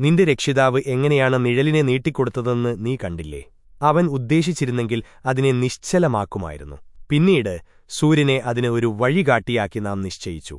നിന്റെ രക്ഷിതാവ് എങ്ങനെയാണ് നിഴലിനെ നീട്ടിക്കൊടുത്തതെന്ന് നീ കണ്ടില്ലേ? അവൻ ഉദ്ദേശിച്ചിരുന്നെങ്കിൽ അതിനെ നിശ്ചലമാക്കുമായിരുന്നു. പിന്നീട് സൂര്യനെ അതിന് ഒരു വഴികാട്ടിയാക്കി നാം നിശ്ചയിച്ചു.